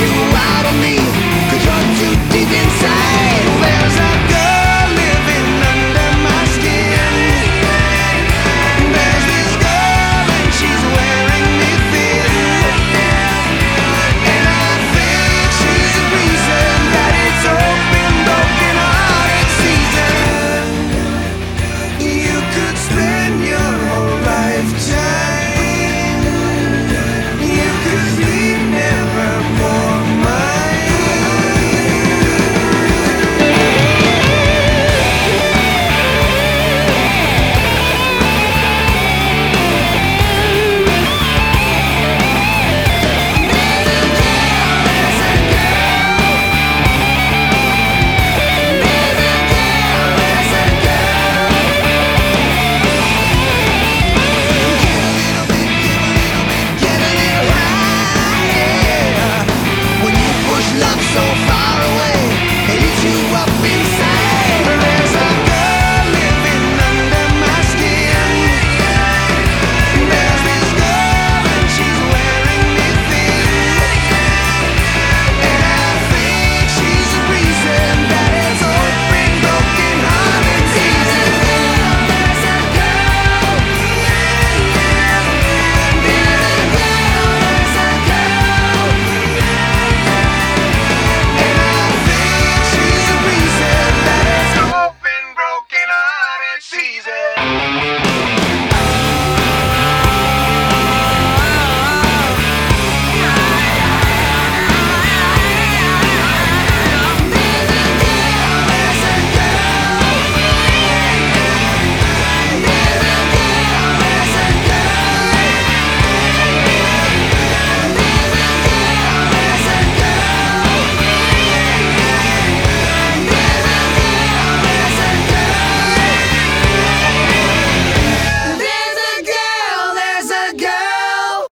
you out of me. season.